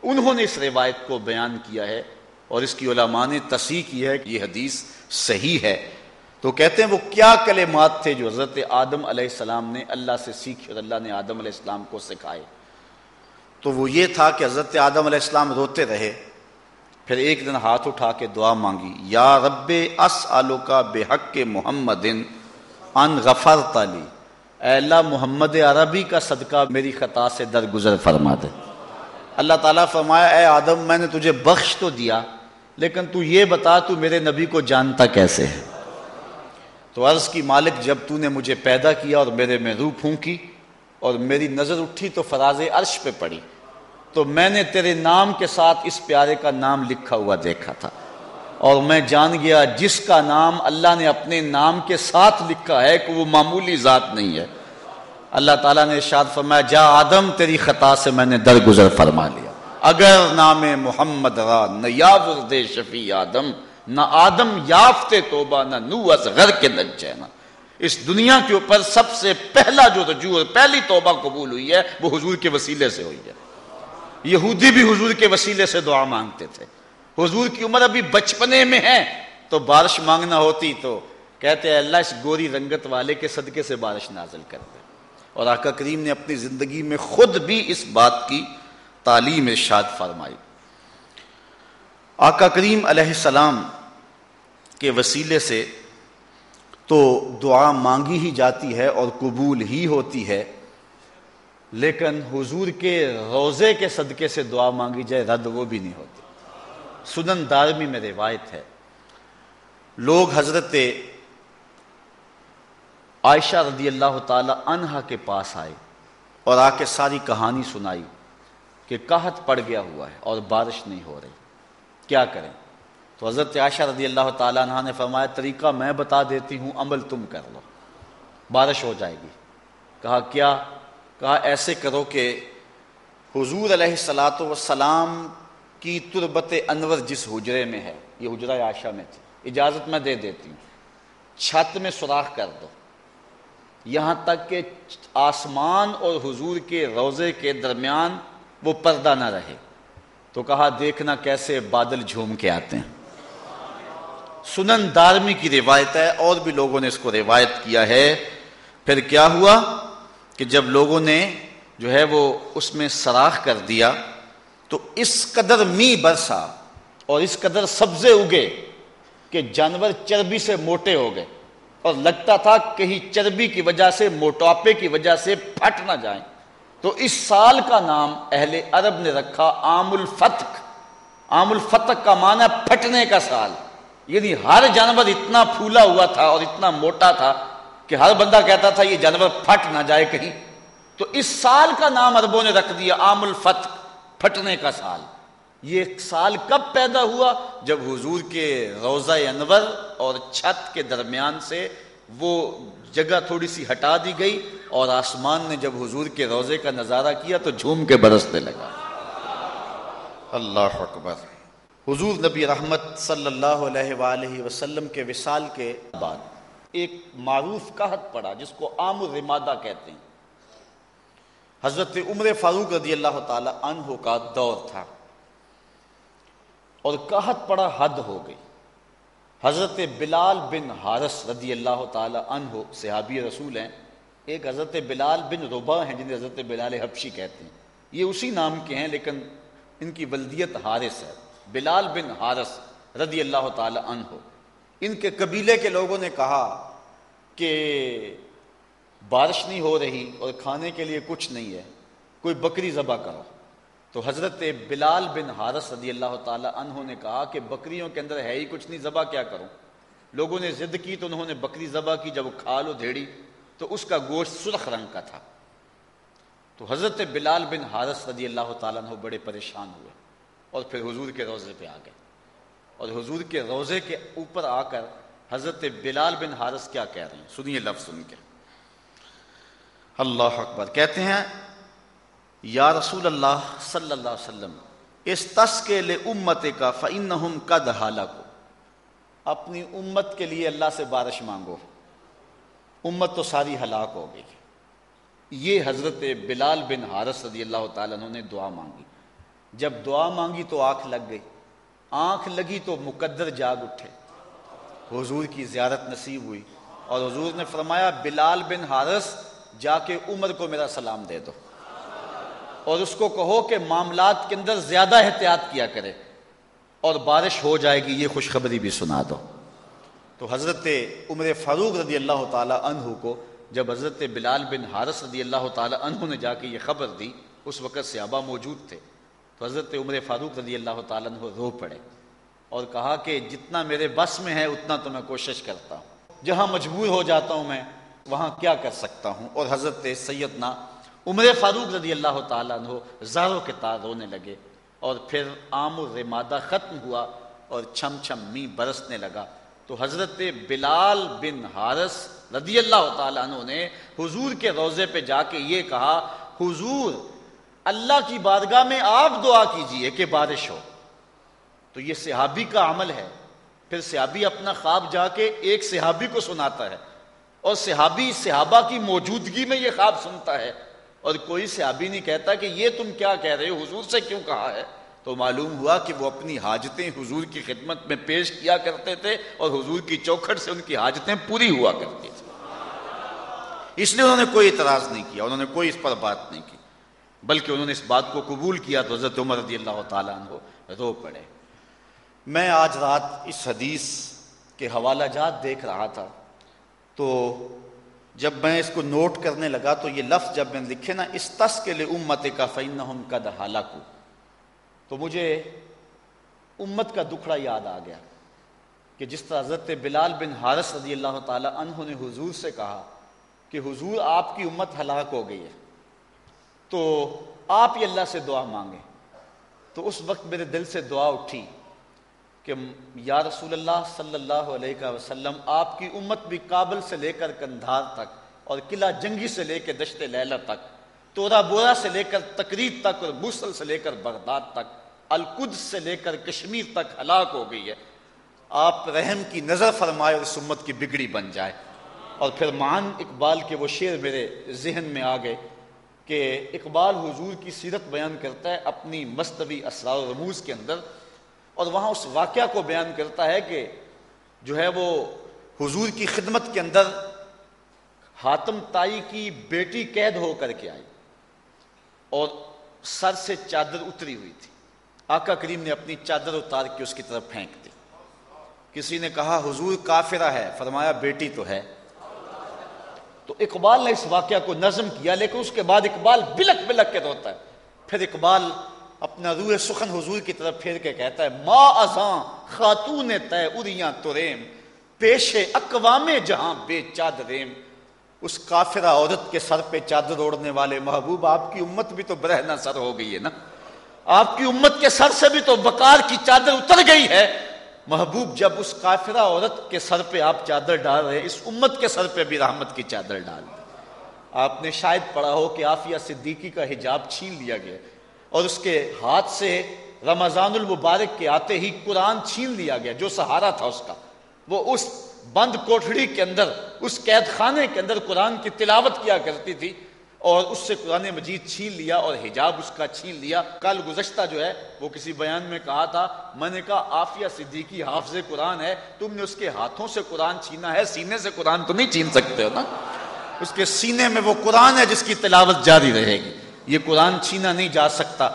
انہوں نے اس روایت کو بیان کیا ہے اور اس کی علماء نے تصحیح کی ہے کہ یہ حدیث صحیح ہے۔ تو کہتے ہیں وہ کیا کلمات تھے جو حضرت آدم علیہ السلام نے اللہ سے سیکھی اور اللہ نے آدم علیہ السلام کو سکھائے؟ تو وہ یہ تھا کہ حضرت آدم علیہ السلام روتے رہے، پھر ایک دن ہاتھ اٹھا کے دعا مانگی، یا رب اس آلو کا بے حق محمد ان غفر تالی اے اللہ، محمد عربی کا صدقہ میری خطا سے درگزر فرما دے۔ اللہ تعالیٰ فرمایا، اے آدم، میں نے تجھے بخش تو دیا، لیکن تو یہ بتا، تو میرے نبی کو جانتا کیسے ہے؟ تو عرض کی مالک، جب تو نے مجھے پیدا کیا اور میرے میں روح پھونکی اور میری نظر اٹھی تو فراز عرش پہ پڑی، تو میں نے تیرے نام کے ساتھ اس پیارے کا نام لکھا ہوا دیکھا تھا۔ اور میں جان گیا، جس کا نام اللہ نے اپنے نام کے ساتھ لکھا ہے کہ وہ معمولی ذات نہیں ہے۔ اللہ تعالیٰ نے ارشاد فرمایا، جا آدم، تیری خطا سے میں نے درگزر فرما لیا۔ اگر نام محمد را نہ یاور شفیع آدم نہ آدم یافتے توبہ، نہ نو از غر کے نجینا اس دنیا کے اوپر سب سے پہلا جو رجوع پہلی توبہ قبول ہوئی ہے، وہ حضور کے وسیلے سے ہوئی ہے۔ یہودی بھی حضور کے وسیلے سے دعا مانگتے تھے۔ حضور کی عمر ابھی بچپنے میں ہے، تو بارش مانگنا ہوتی تو کہتے ہیں، اللہ اس گوری رنگت والے کے صدقے سے بارش نازل کر دے۔ اور آقا کریم نے اپنی زندگی میں خود بھی اس بات کی تعلیم ارشاد فرمائی۔ آقا کریم علیہ السلام کے وسیلے سے تو دعا مانگی ہی جاتی ہے اور قبول ہی ہوتی ہے۔ لیکن حضور کے روزے کے صدقے سے دعا مانگی جائے رد وہ بھی نہیں ہوتی۔ سنن دارمی میں روایت ہے۔ لوگ حضرت عائشہ رضی اللہ تعالی عنہا کے پاس آئے اور آ کے ساری کہانی سنائی کہ قحط پڑ گیا ہوا ہے اور بارش نہیں ہو رہی۔ کیا کریں؟ تو حضرت عائشہ رضی اللہ تعالیٰ عنہ نے فرمایا، طریقہ میں بتا دیتی ہوں، عمل تم کر لو۔ بارش ہو جائے گی۔ کہا، کیا؟ کہا، ایسے کرو کہ حضور علیہ السلاۃ وسلام کی تربت انور جس حجرے میں ہے، یہ حجرہ عائشہ میں تھی، اجازت میں دے دیتی ہوں۔ چھت میں سوراخ کر دو۔ یہاں تک کہ آسمان اور حضور کے روزے کے درمیان وہ پردہ نہ رہے۔ تو کہا، دیکھنا کیسے بادل جھوم کے آتے ہیں۔ سنن دارمی کی روایت ہے، اور بھی لوگوں نے اس کو روایت کیا ہے۔ پھر کیا ہوا کہ جب لوگوں نے جو ہے وہ اس میں سراخ کر دیا، تو اس قدر می برسا اور اس قدر سبزے اگے کہ جانور چربی سے موٹے ہو گئے۔ اور لگتا تھا کہیں چربی کی وجہ سے، موٹاپے کی وجہ سے پھٹ نہ جائیں۔ تو اس سال کا نام اہل عرب نے رکھا عام الفتق عام الفتق کا معنی پھٹنے کا سال۔ یعنی ہر جانور اتنا پھولا ہوا تھا اور اتنا موٹا تھا کہ ہر بندہ کہتا تھا یہ جانور پھٹ نہ جائے کہیں۔ تو اس سال کا نام عربوں نے رکھ دیا، عام الفتق پھٹنے کا سال۔ یہ سال کب پیدا ہوا؟ جب حضور کے روزہ انور اور چھت کے درمیان سے وہ جگہ تھوڑی سی ہٹا دی گئی اور آسمان نے جب حضور کے روزے کا نظارہ کیا تو جھوم کے برسنے لگا۔ اللہ اکبر۔ حضور نبی رحمت صلی اللہ علیہ وآلہ وسلم کے وصال کے بعد ایک معروف قحط پڑا جس کو عام الرمادہ کہتے ہیں۔ حضرت عمر فاروق رضی اللہ تعالی عنہ کا دور تھا۔ اور قحط پڑا حد ہو گئی۔ حضرت بلال بن حارث رضی اللہ تعالی عنہ صحابی رسول ہیں۔ ایک حضرت بلال بن ربا ہیں جنہیں حضرت بلال حبشی کہتے ہیں۔ یہ اسی نام کے ہیں لیکن ان کی ولدیت حارث ہے۔ بلال بن حارث رضی اللہ تعالی عنہ، ان کے قبیلے کے لوگوں نے کہا کہ بارش نہیں ہو رہی اور کھانے کے لیے کچھ نہیں ہے، کوئی بکری ذبح کرو۔ تو حضرت بلال بن حارث رضی اللہ تعالی عنہ نے کہا کہ بکریوں کے اندر ہے ہی کچھ نہیں، ذبح کیا کروں لوگوں نے ضد کی تو انہوں نے بکری ذبح کی، جب وہ کھا لو دھیڑی تو اس کا گوشت سرخ رنگ کا تھا۔ تو حضرت بلال بن حارث رضی اللہ تعالیٰ عنہ بڑے پریشان ہوئے۔ اور پھر حضور کے روزے پہ آ گئے۔ اور حضور کے روزے کے اوپر آ کر حضرت بلال بن حارث کیا کہہ رہے ہیں؟ سنیے لفظ سن کے۔ اللہ اکبر۔ کہتے ہیں، یا رسول اللہ صلی اللہ علیہ وسلم، اس تس کے لے امت کا فن قد حالہ کو اپنی امت کے لیے اللہ سے بارش مانگو۔ امت تو ساری ہلاک ہو گئی۔ یہ حضرت بلال بن حارث رضی اللہ تعالیٰ نے دعا مانگی۔ جب دعا مانگی تو آنکھ لگ گئی۔ آنکھ لگی تو مقدر جاگ اٹھے۔ حضور کی زیارت نصیب ہوئی۔ اور حضور نے فرمایا، بلال بن حارث، جا کے عمر کو میرا سلام دے دو۔ اور اس کو کہو کہ معاملات کے اندر زیادہ احتیاط کیا کرے۔ اور بارش ہو جائے گی، یہ خوشخبری بھی سنا دو۔ تو حضرت عمر فاروق رضی اللہ تعالی عنہ کو، جب حضرت بلال بن حارث رضی اللہ تعالی عنہ نے جا کے یہ خبر دی، اس وقت صحابہ موجود تھے۔ تو حضرت عمر فاروق رضی اللہ تعالیٰ عنہ رو پڑے اور کہا کہ جتنا میرے بس میں ہے اتنا تو میں کوشش کرتا ہوں۔ جہاں مجبور ہو جاتا ہوں میں، وہاں کیا کر سکتا ہوں؟ اور حضرت سیدنا عمر فاروق رضی اللہ تعالیٰ عنہ زاروں کے تار رونے لگے اور پھر عام الرمادہ ختم ہوا اور چھم چھم می برسنے لگا۔ تو حضرت بلال بن حارث رضی اللہ تعالیٰ عنہ نے حضور کے روزے پہ جا کے یہ کہا، حضور اللہ کی بارگاہ میں آپ دعا کیجیے کہ بارش ہو۔ تو یہ صحابی کا عمل ہے۔ پھر صحابی اپنا خواب جا کے ایک صحابی کو سناتا ہے اور صحابی صحابہ کی موجودگی میں یہ خواب سنتا ہے اور کوئی صحابی نہیں کہتا کہ یہ تم کیا کہہ رہے ہو، حضور سے کیوں کہا ہے؟ تو معلوم ہوا کہ وہ اپنی حاجتیں حضور کی خدمت میں پیش کیا کرتے تھے اور حضور کی چوکھٹ سے ان کی حاجتیں پوری ہوا کرتی تھی اس لیے انہوں نے کوئی اعتراض نہیں کیا، انہوں نے کوئی اس پر بات نہیں کی۔ بلکہ انہوں نے اس بات کو قبول کیا تو حضرت عمر رضی اللہ تعالیٰ عنہ رو پڑے۔ میں آج رات اس حدیث کے حوالہ جات دیکھ رہا تھا۔ تو جب میں اس کو نوٹ کرنے لگا تو یہ لفظ جب میں لکھے نا اس تس کے لیے امت کا فین کا دہالا کو تو مجھے امت کا دکھڑا یاد آ گیا کہ جس طرح حضرت بلال بن حارث رضی اللہ تعالی عنہ نے حضور سے کہا کہ حضور آپ کی امت ہلاک ہو گئی ہے۔ تو آپ ہی اللہ سے دعا مانگیں تو اس وقت میرے دل سے دعا اٹھی کہ یا رسول اللہ صلی اللہ علیہ وسلم، آپ کی امت بھی کابل سے لے کر کندھار تک اور قلعہ جنگی سے لے کے دشت لیلہ تک، تورا بورا سے لے کر تقریب تک اور موسل سے لے کر بغداد تک القد سے لے کر کشمیر تک ہلاک ہو گئی ہے۔ آپ رحم کی نظر فرمائے اور اس امت کی بگڑی بن جائے۔ اور پھر مان اقبال کے وہ شعر میرے ذہن میں آ گئے۔ کہ اقبال حضور کی سیرت بیان کرتا ہے اپنی مستوی اسرار و رموز کے اندر، اور وہاں اس واقعہ کو بیان کرتا ہے کہ جو ہے وہ حضور کی خدمت کے اندر حاتم تائی کی بیٹی قید ہو کر کے آئی، اور سر سے چادر اتری ہوئی تھی۔ آقا کریم نے اپنی چادر اتار کے اس کی طرف پھینک دی۔ کسی نے کہا، حضور کافرہ ہے۔ فرمایا، بیٹی تو ہے۔ تو اقبال نے اس واقعہ کو نظم کیا، لیکن اس کے بعد اقبال بلک بلک کے روتا ہے۔ پھر اقبال اپنا روح سخن حضور کی طرف پھیر کے کہتا ہے، ما ازاں خاتون تے اریاں تریم، پیش اقوام جہاں بے چادریم۔ اس کافرہ عورت کے سر پہ چادر اوڑھنے والے محبوب، آپ کی امت بھی تو برہنہ سر ہو گئی ہے نا۔ آپ کی امت کے سر سے بھی تو بکار کی چادر اتر گئی ہے۔ محبوب جب اس کافرہ عورت کے سر پہ آپ چادر ڈال رہے اس امت کے سر پہ بھی رحمت کی چادر ڈال دی۔ آپ نے شاید پڑھا ہو کہ آفیہ صدیقی کا حجاب چھین لیا گیا۔ اور اس کے ہاتھ سے رمضان المبارک کے آتے ہی قرآن چھین لیا گیا، جو سہارا تھا اس کا۔ وہ اس بند کوٹڑی کے اندر، اس قید خانے کے اندر قرآن کی تلاوت کیا کرتی تھی۔ اور اس سے قرآن مجید چھین لیا اور حجاب اس کا چھین لیا۔ کل گزشتہ جو ہے، وہ کسی بیان میں کہا تھا، میں نے کہا آفیہ صدیقی حافظ قرآن ہے، تم نے اس کے ہاتھوں سے قرآن چھینا ہے، سینے سے قرآن تو نہیں چھین سکتے ہو نا؟ اس کے سینے میں وہ قرآن ہے جس کی تلاوت جاری رہے گی۔ یہ قرآن چھینا نہیں جا سکتا۔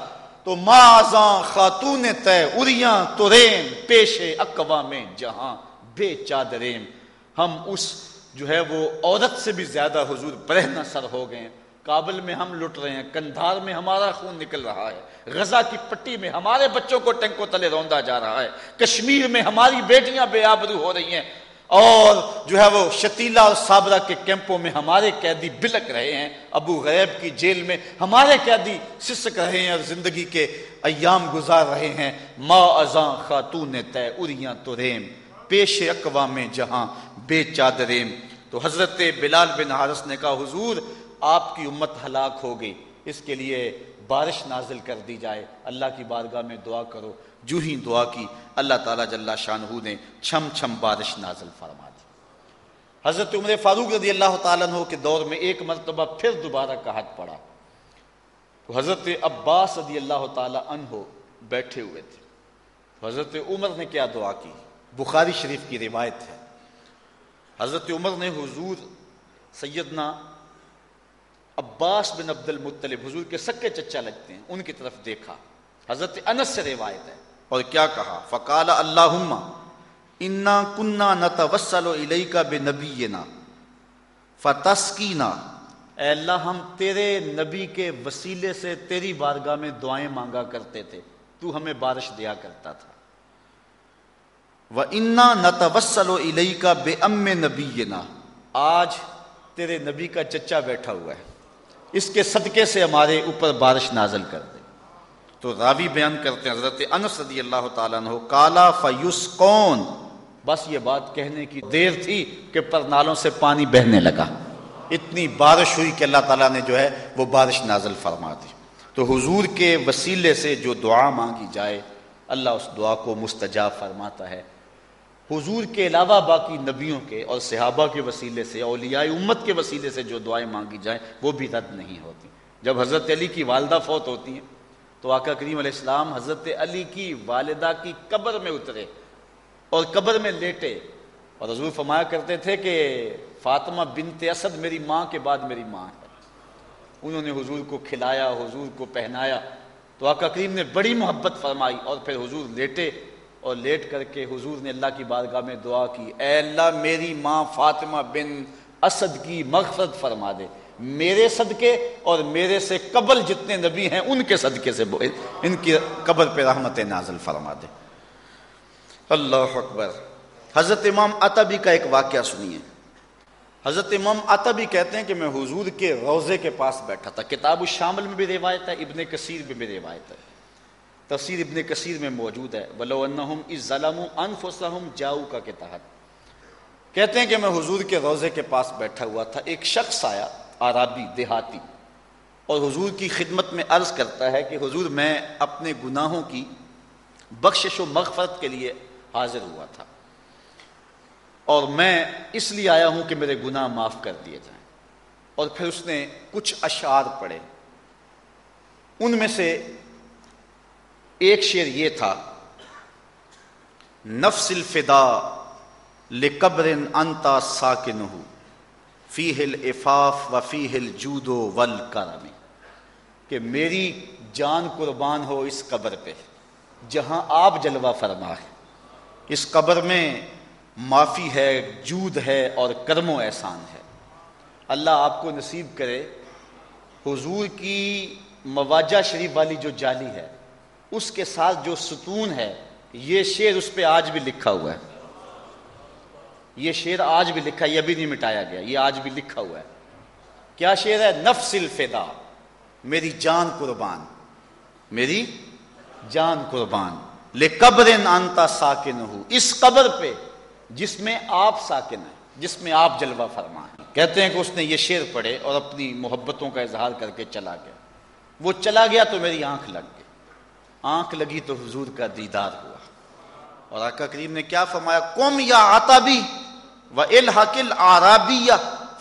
تو ماں خاتون تے اریاں تورین پیشے اقوام جہاں، بے چادرین۔ ہم اس جو ہے، وہ عورت سے بھی زیادہ حضور برہنہ سر ہو گئے کابل میں ہم لٹ رہے ہیں، کندھار میں ہمارا خون نکل رہا ہے، غزہ کی پٹی میں ہمارے بچوں کو ٹینکوں تلے روندا جا رہا ہے، کشمیر میں ہماری بیٹیاں بے آبرو ہو رہی ہیں۔ اور جو ہے وہ شتیلا اور صابرہ کے کیمپوں میں ہمارے قیدی بلک رہے ہیں، ابو غیب کی جیل میں ہمارے قیدی سسک رہے ہیں اور زندگی کے ایام گزار رہے ہیں۔ ما ازاں خاتون تے اریاں تو ریم، پیش اقوام جہاں بے چادریم۔ تو حضرت بلال بن حارث نے کہا، حضور آپ کی امت ہلاک ہو گئی اس کے لیے بارش نازل کر دی جائے۔ اللہ کی بارگاہ میں دعا کرو۔ جو ہی دعا کی، اللہ تعالیٰ جل شاہ نے چھم چھم بارش نازل فرما دی۔ حضرت عمر فاروق رضی اللہ تعالیٰ عنہ کے دور میں ایک مرتبہ پھر دوبارہ کہت پڑا۔ تو حضرت عباس رضی اللہ تعالیٰ عنہ بیٹھے ہوئے تھے۔ حضرت عمر نے کیا دعا کی؟ بخاری شریف کی روایت ہے۔ حضرت عمر نے حضور سیدنا عباس بن عبد المطلب حضور کے سکے چچا لگتے ہیں ان کی طرف دیکھا۔ حضرت انس سے روایت ہے۔ اور کیا کہا؟ فقال اللہ انا کنہ نہ توسل کا بے نبی نا فتسکینا۔ اے اللہ ہم تیرے نبی کے وسیلے سے تیری بارگاہ میں دعائیں مانگا کرتے تھے۔ تو ہمیں بارش دیا کرتا تھا۔ وہ انا نہ توسل کا بے ام نبی آج تیرے نبی کا چچا بیٹھا ہوا ہے۔ اس کے صدقے سے ہمارے اوپر بارش نازل کر دے۔ تو راوی بیان کرتے ہیں حضرت انس رضی اللہ تعالیٰ عنہ کالا فیوس کون بس یہ بات کہنے کی دیر تھی کہ پر نالوں سے پانی بہنے لگا۔ اتنی بارش ہوئی کہ اللہ تعالیٰ نے جو ہے وہ بارش نازل فرما دی۔ تو حضور کے وسیلے سے جو دعا مانگی جائے اللہ اس دعا کو مستجاب فرماتا ہے۔ حضور کے علاوہ باقی نبیوں کے اور صحابہ کے وسیلے سے، اولیاء امت کے وسیلے سے جو دعائیں مانگی جائیں، وہ بھی رد نہیں ہوتی۔ جب حضرت علی کی والدہ فوت ہوتی ہیں، تو آقا کریم علیہ السلام حضرت علی کی والدہ کی قبر میں اترے اور قبر میں لیٹے اور حضور فرمایا کرتے تھے کہ فاطمہ بنت اسد میری ماں کے بعد میری ماں ہے۔ انہوں نے حضور کو کھلایا، حضور کو پہنایا۔ تو آقا کریم نے بڑی محبت فرمائی اور پھر حضور لیٹے اور لیٹ کر کے حضور نے اللہ کی بارگاہ میں دعا کی۔ اے اللہ، میری ماں فاطمہ بن اسد کی مغفرت فرما دے۔ میرے صدقے اور میرے سے قبل جتنے نبی ہیں، ان کے صدقے سے ان کی قبر پہ رحمت نازل فرما دے۔ اللہ اکبر۔ حضرت امام عطبی کا ایک واقعہ سنیے۔ حضرت امام عطبی کہتے ہیں کہ میں حضور کے روزے کے پاس بیٹھا تھا۔ کتاب الشامل میں بھی روایت ہے، ابن کثیر میں بھی روایت ہے۔ تفسیر ابن کثیر میں موجود ہے۔ ولو انہم از ظلم انفسہم جاؤ کا کے تحت۔ کہتے ہیں کہ میں حضور کے روزے کے پاس بیٹھا ہوا تھا۔ ایک شخص آیا، عربی، دیہاتی، اور حضور کی خدمت میں عرض کرتا ہے کہ حضور میں اپنے گناہوں کی بخشش و مغفرت کے لیے حاضر ہوا تھا۔ اور میں اس لیے آیا ہوں کہ میرے گناہ معاف کر دیے جائیں۔ اور پھر اس نے کچھ اشعار پڑھے۔ ان میں سے ایک شعر یہ تھا، نفس الفدا لقبر انتا ساکن فی ہل افاف و فی ہل جودو ول کہ میری جان قربان ہو اس قبر پہ، جہاں آپ جلوہ فرما ہے۔ اس قبر میں معافی ہے، جود ہے اور کرم و احسان ہے۔ اللہ آپ کو نصیب کرے، حضور کی مواجہ شریف والی جو جالی ہے اس کے ساتھ جو ستون ہے، یہ شعر اس پہ آج بھی لکھا ہوا ہے۔ یہ شعر آج بھی لکھا ہے، یہ بھی نہیں مٹایا گیا، یہ آج بھی لکھا ہوا ہے۔ کیا شعر ہے؟ نفس الفدا، میری جان قربان، میری جان قربان لے قبر انتا ساکن ہو اس قبر پہ جس میں آپ ساکن ہیں، جس میں آپ جلوہ فرما ہیں۔ کہتے ہیں کہ اس نے یہ شعر پڑھے اور اپنی محبتوں کا اظہار کر کے چلا گیا۔ وہ چلا گیا تو میری آنکھ لگ گئی۔ آنکھ لگی تو حضور کا دیدار ہوا۔ اور آقا کریم نے کیا فرمایا؟ قوم یا آتا بھی و الحقل آرابی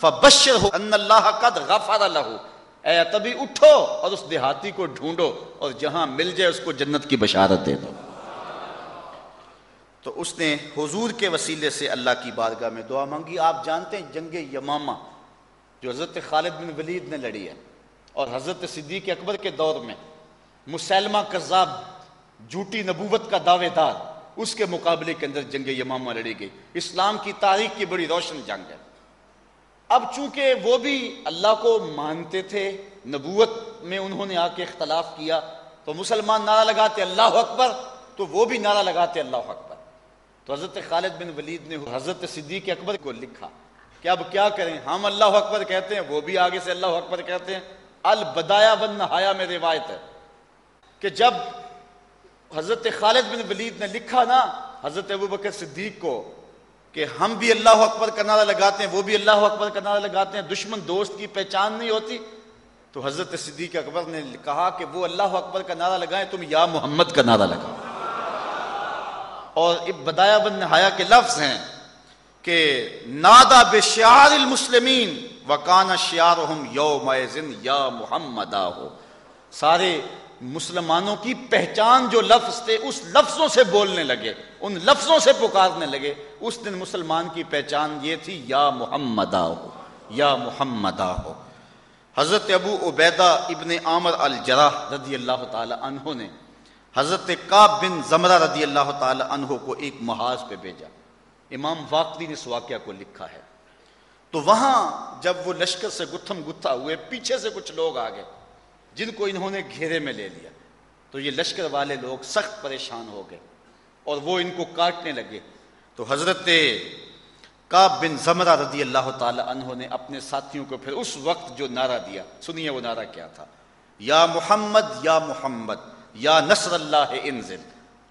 فبشر ہو ان اللہ قد غفر لہو۔ اے تبھی اٹھو اور اس دیہاتی کو ڈھونڈو اور جہاں مل جائے اس کو جنت کی بشارت دے دو۔ تو اس نے حضور کے وسیلے سے اللہ کی بارگاہ میں دعا مانگی۔ آپ جانتے ہیں جنگ یمامہ جو حضرت خالد بن ولید نے لڑی ہے اور حضرت صدیق اکبر کے دور میں مسلمہ کذاب جھوٹی نبوت کا دعوے دار، اس کے مقابلے کے اندر جنگ یمامہ لڑی گئی اسلام کی تاریخ کی بڑی روشن جنگ ہے۔ اب چونکہ وہ بھی اللہ کو مانتے تھے، نبوت میں انہوں نے آ کے اختلاف کیا، تو مسلمان نعرہ لگاتے اللہ اکبر، تو وہ بھی نعرہ لگاتے اللہ اکبر۔ تو حضرت خالد بن ولید نے حضرت صدیق اکبر کو لکھا کہ اب کیا کریں؟ ہم اللہ اکبر کہتے ہیں، وہ بھی آگے سے اللہ اکبر کہتے ہیں۔ البدایا بن نہایا میں روایت ہے۔ کہ جب حضرت خالد بن ولید نے لکھا نا حضرت ابو بکر صدیق کو کہ ہم بھی اللہ اکبر کا نعرہ لگاتے ہیں، وہ بھی اللہ اکبر کا نعرہ لگاتے ہیں، دشمن دوست کی پہچان نہیں ہوتی، تو حضرت صدیق اکبر نے کہا کہ وہ اللہ اکبر کا نعرہ لگائیں، تم یا محمد کا نعرہ لگاؤ۔ اور بدایا بن نہایا کے لفظ ہیں کہ نادا بے شعار المسلمین وکان شیار یوم یا محمد ہو سارے مسلمانوں کی پہچان جو لفظ تھے، اس لفظوں سے بولنے لگے، ان لفظوں سے پکارنے لگے۔ اس دن مسلمان کی پہچان یہ تھی، یا محمد ہو، یا محمد ہو۔ حضرت ابو عبیدہ ابن عامر الجراح رضی اللہ تعالی عنہ نے حضرت کاب بن زمرہ رضی اللہ تعالی عنہ کو ایک محاذ پہ بھیجا۔ امام واقعی نے اس واقعہ کو لکھا ہے۔ تو وہاں جب وہ لشکر سے گتھم گتھا ہوئے، پیچھے سے کچھ لوگ آ گئے جن کو انہوں نے گھیرے میں لے لیا۔ تو یہ لشکر والے لوگ سخت پریشان ہو گئے اور وہ ان کو کاٹنے لگے۔ تو حضرت کاب بن زمرہ رضی اللہ تعالی عنہ نے اپنے ساتھیوں کو پھر اس وقت جو نعرہ دیا، سنیے وہ نعرہ کیا تھا۔ یا محمد یا محمد، یا نصر اللہ انزل۔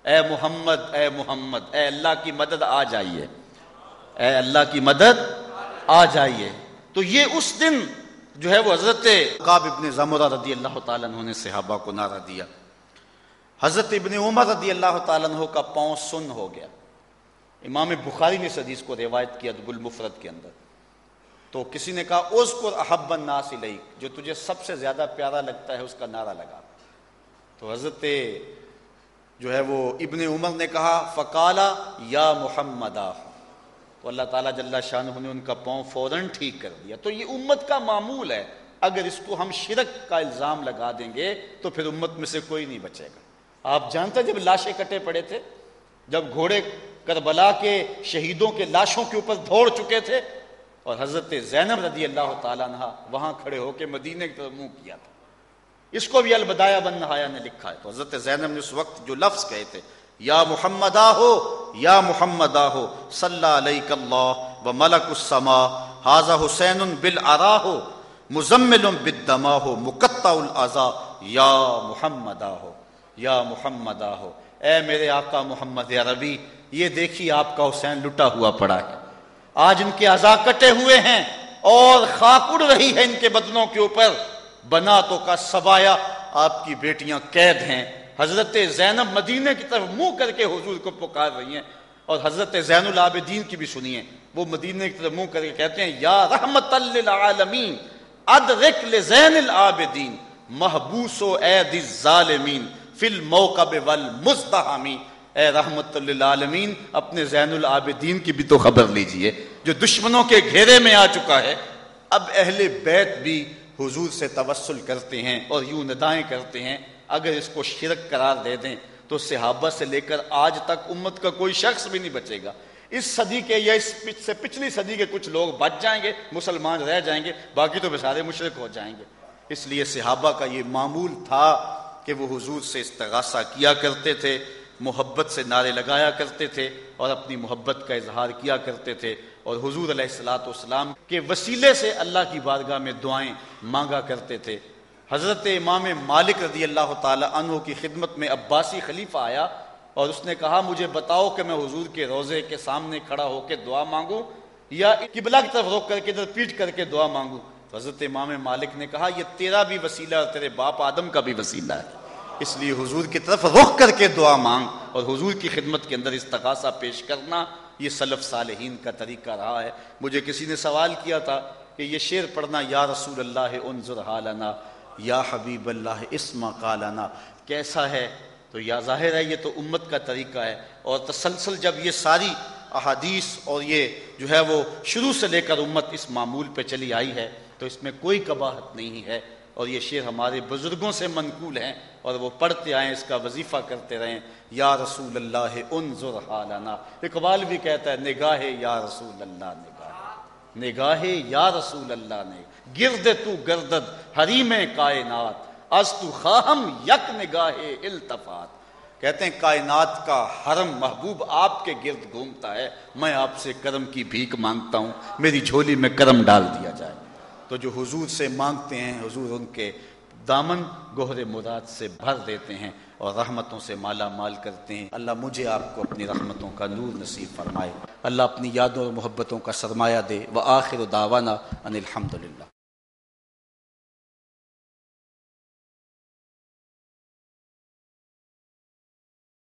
اے محمد اے محمد، اے اللہ کی مدد آ جائیے۔ اے اللہ کی مدد آ جائیے۔ تو یہ اس دن جو ہے وہ حضرت قاب ابن زمرہ رضی اللہ تعالیٰ عنہ نے صحابہ کو نعرہ دیا۔ حضرت ابن عمر رضی اللہ تعالیٰ عنہ کا پاؤں سن ہو گیا۔ امام بخاری نے اس حدیث کو روایت کیا دب المفرد کے اندر۔ تو کسی نے کہا اس کو احب الناس الیک جو تجھے سب سے زیادہ پیارا لگتا ہے اس کا نعرہ لگا۔ تو حضرت جو ہے وہ ابن عمر نے کہا، فقالا، یا محمد تو اللہ تعالیٰ جل شاہ نے ان کا پاؤں فوراً ٹھیک کر دیا۔ تو یہ امت کا معمول ہے۔ اگر اس کو ہم شرک کا الزام لگا دیں گے تو پھر امت میں سے کوئی نہیں بچے گا۔ آپ جانتے جب لاشیں کٹے پڑے تھے، جب گھوڑے کربلا کے شہیدوں کے لاشوں کے اوپر دوڑ چکے تھے اور حضرت زینب رضی اللہ تعالیٰ عنہ وہاں کھڑے ہو کے مدینے کی طرف منہ کیا تھا۔ اس کو بھی البدایا بن نہایا نے لکھا ہے۔ تو حضرت زینب نے اس وقت جو لفظ کہے تھے یا محمد ہو، یا محمد ہو، صلی علیہ اللہ و ملک السما حاضہ حسین بل ارا ہو، مزمل بدما ہو، مقطع العضا، یا محمد ہو، یا محمد ہو۔ اے میرے آقا محمد عربی، یہ دیکھیے آپ کا حسین لٹا ہوا پڑا ہے۔ آج ان کے اعضا کٹے ہوئے ہیں اور خاک اڑ رہی ہے ان کے بدنوں کے اوپر۔ بناتوں کا سبایا آپ کی بیٹیاں قید ہیں۔ حضرت زینب مدینے کی طرف منہ کر کے حضور کو پکار رہی ہیں اور حضرت زین العابدین کی بھی سنیے وہ مدینے کی طرف منہ کر کے کہتے ہیں، یا رحمت للعالمین، ادرک لزین العابدین، محبوس و اید الظالمین فی الموقب والمزدحمی اے رحمت للعالمین، اپنے زین العابدین کی بھی تو خبر لیجیے، جو دشمنوں کے گھیرے میں آ چکا ہے۔ اب اہل بیت بھی حضور سے توسل کرتے ہیں اور یوں ندائیں کرتے ہیں۔ اگر اس کو شرک قرار دے دیں تو صحابہ سے لے کر آج تک امت کا کوئی شخص بھی نہیں بچے گا۔ اس صدی کے یا اس سے پچھلی صدی کے کچھ لوگ بچ جائیں گے، مسلمان رہ جائیں گے، باقی تو بسارے مشرق ہو جائیں گے۔ اس لیے صحابہ کا یہ معمول تھا کہ وہ حضور سے استغاثہ کیا کرتے تھے، محبت سے نعرے لگایا کرتے تھے اور اپنی محبت کا اظہار کیا کرتے تھے۔ اور حضور علیہ السلاۃ والسلام کے وسیلے سے اللہ کی بارگاہ میں دعائیں مانگا کرتے تھے۔ حضرت امام مالک رضی اللہ تعالی عنہ کی خدمت میں عباسی خلیفہ آیا اور اس نے کہا، مجھے بتاؤ کہ میں حضور کے روزے کے سامنے کھڑا ہو کے دعا مانگوں یا قبلہ کی طرف روک کر کے ادھر پیٹ کر کے دعا مانگوں؟ تو حضرت امام مالک نے کہا، یہ تیرا بھی وسیلہ اور تیرے باپ آدم کا بھی وسیلہ ہے۔ اس لیے حضور کی طرف رخ کر کے دعا مانگ اور حضور کی خدمت کے اندر استغاثہ پیش کرنا یہ سلف صالحین کا طریقہ رہا ہے۔ مجھے کسی نے سوال کیا تھا کہ یہ شعر پڑھنا، یا رسول اللہ انظر حالنا یا حبیب اللہ اسما قالنا. کیسا ہے؟ تو یا ظاہر ہے یہ تو امت کا طریقہ ہے. اور تسلسل جب یہ ساری احادیث اور یہ جو ہے وہ شروع سے لے کر امت اس معمول پہ چلی آئی ہے، تو اس میں کوئی کباہت نہیں ہے. اور یہ شعر ہمارے بزرگوں سے منقول ہیں اور وہ پڑھتے آئیں، اس کا وظیفہ کرتے رہیں. یا رسول اللہ انظر حالنا. اقبال بھی کہتا ہے، نگاہ یا رسول اللہ، نگاہ. نگاہ یا رسول اللہ نے، گرد تو گردد، حریم کائنات، از تو خواہم یک نگاہ التفات۔ کہتے ہیں، کائنات کا حرم محبوب آپ کے گرد گھومتا ہے، میں آپ سے کرم کی بھیک مانگتا ہوں، میری جھولی میں کرم ڈال دیا جائے۔ تو جو حضور سے مانگتے ہیں، حضور ان کے دامن گہر مراد سے بھر دیتے ہیں۔ اور رحمتوں سے مالا مال کرتے ہیں۔ اللہ مجھے آپ کو اپنی رحمتوں کا نور نصیب فرمائے۔ اللہ اپنی یادوں اور محبتوں کا سرمایہ دے۔ وہ آخر و داوانہ ان الحمد للہ